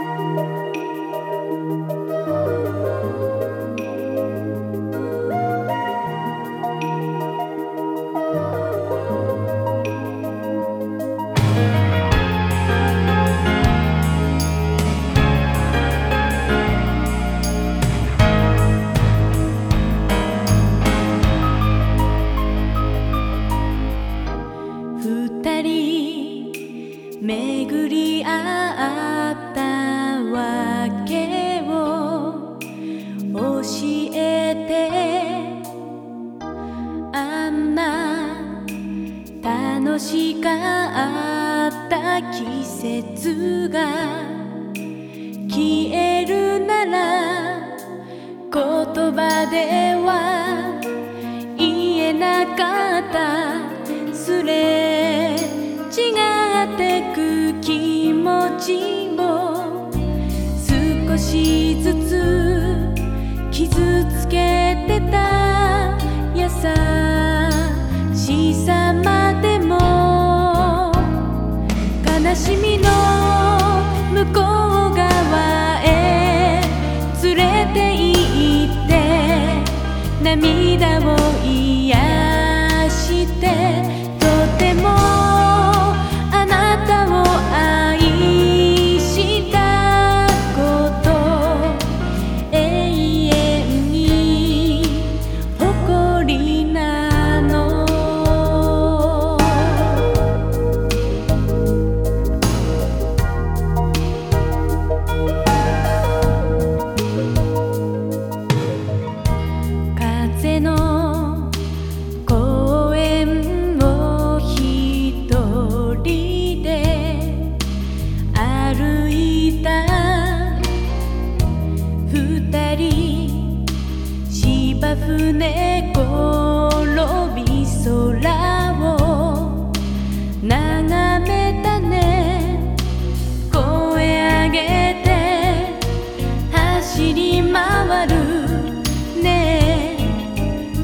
二人巡り合ったわけを教えてあんな楽しかった季節が消えるなら言葉では言えなかった。すれ違ってく気持ちしずつ傷つけてた優しさまでも悲しみの向こう側へ連れて行って涙を癒して芝生転び空を眺めたね。声上げて走り回るね。え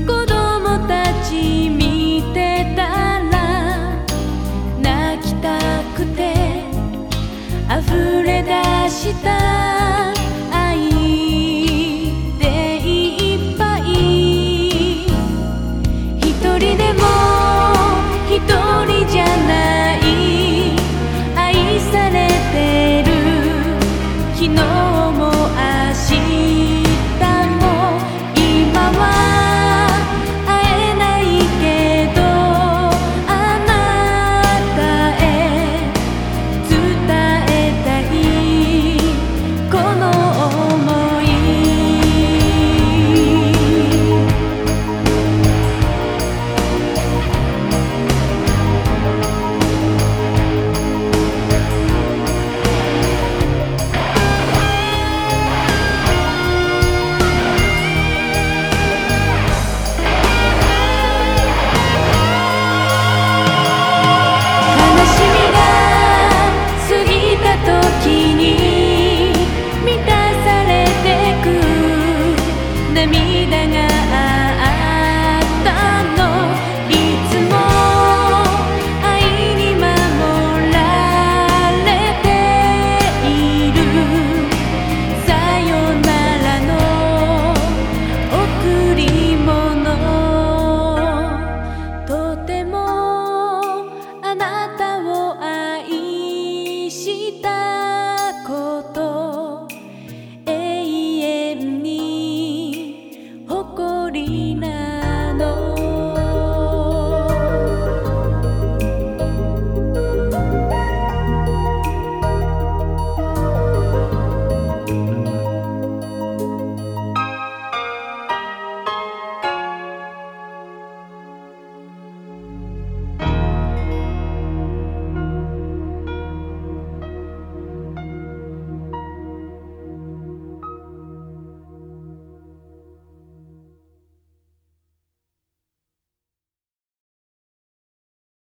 子供たち見てたら泣きたくて溢れ出した。know 愛したこと永遠に誇りな